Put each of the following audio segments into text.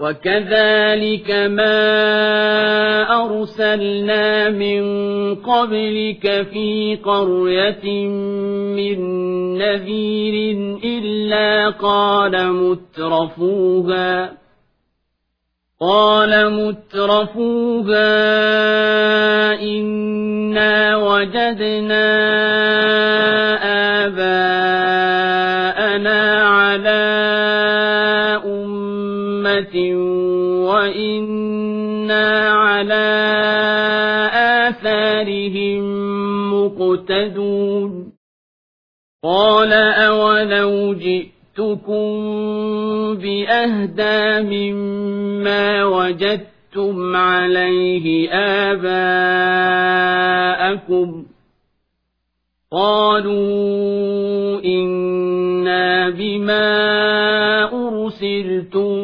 وكذلك ما أرسلنا من قبلك في قرية من نذير إلا قال مترفوها قال مترفوها إنا وجدنا وإنا على آثارهم مقتدون قال أولو جئتكم بأهدى مما وجدتم عليه آباءكم قالوا إنا بما أرسلتم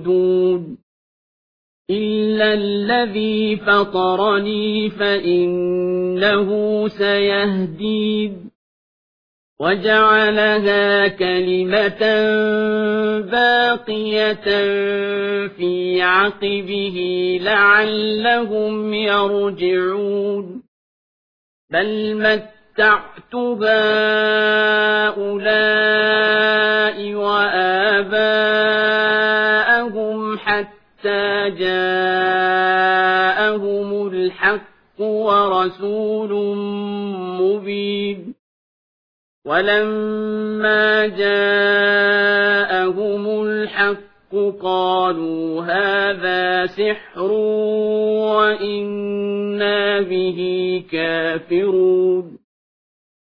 تعبدون إلا الذي فطرني فإنه سيهدين وجعلها كلمة باقية في عقبه لعلهم يرجعون بل متعت هؤلاء وآباءهم حتى جاءهم الحق ورسول مبين. ولما جاءهم الحق قالوا هذا سحر وإنا به كافرون.